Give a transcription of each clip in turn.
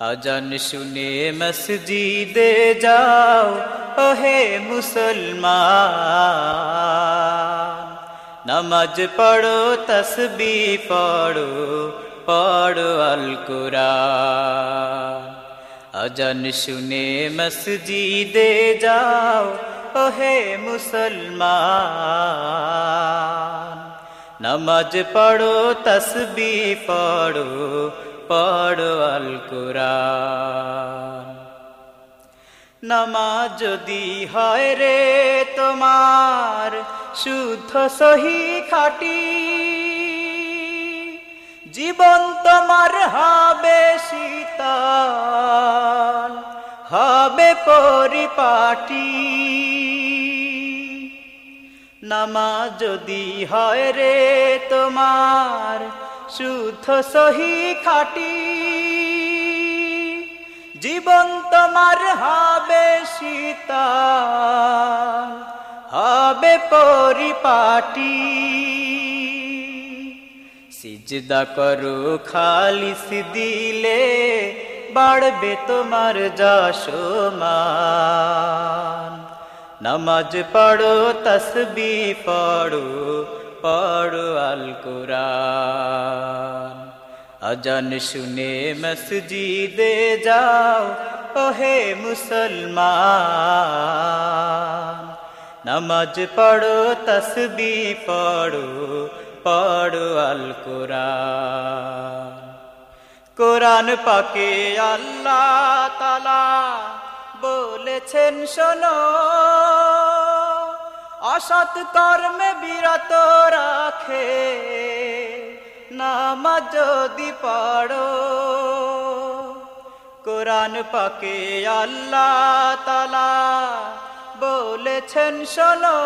আজান শুনে মসজিদে যাও ওহে মুসলমান নমাজ পড়ো তসবি পড়ো পড়ো আল কুরআন আজান শুনে মসজিদে যাও ওহে মুসলমান নমাজ পড়ো তসবি পড়ো পড়ো আল কুরআন। নামাজ যদি হয় রে তোমার, শুদ্ধ সহি খাটি। জীবন তোমার হবে শীতল, হবে পরিপাটি। নামাজ যদি হয় রে তোমার শুদ্ধ সহি খাটি। জীবন তোমার হবে শীতল হবে পরিপাটি। সিজদা করো, খালিস দিলে বাড়বে তোমার যশমান। নমাজ পড়ো, তসবি পড়ো পড়ো আল কুরআন আজান শুনে মসজিদে যাও, ওহে মুসলমান। নমাজ পড়ো তসবি পড়ো পড়ো আল কুরআন কোরআন পাকে আল্লাহ তালা বলেছেন, শোনো। অসৎ কর্মে বিরত রাখে। নামাজ যদি পড়ো, কোরআন পাকে আল্লাহ তালা বলেছেন, শোনো।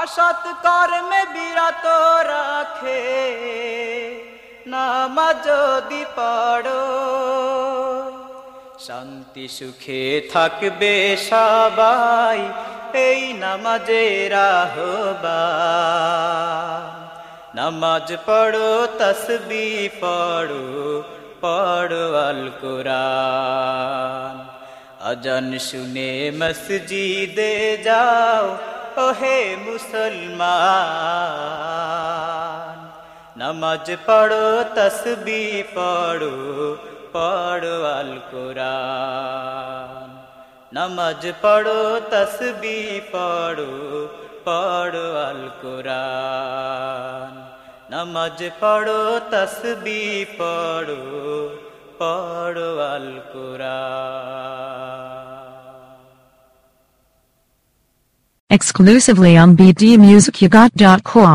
অসৎ কর্মে বিরত রাখে। নামাজ যদি পড়ো, শান্তি সুখে থাকবে সবাই। এই নামাজের আহবা নামাজ পড়ো তসবি পড়ো পড়ো আল কুরআন আজান শুনে মসজিদে যাও, ওহে মুসলমান। নমাজ পড়ো তসবি পড়ো পড়ো আল কুরআন নমাজ পড়ো তসবি পড়ো পড়ো আল কুরআন নমাজ পড়ো তসবি পড়ো পড়ো আল কুরআন Exclusively on bdmusicygot.com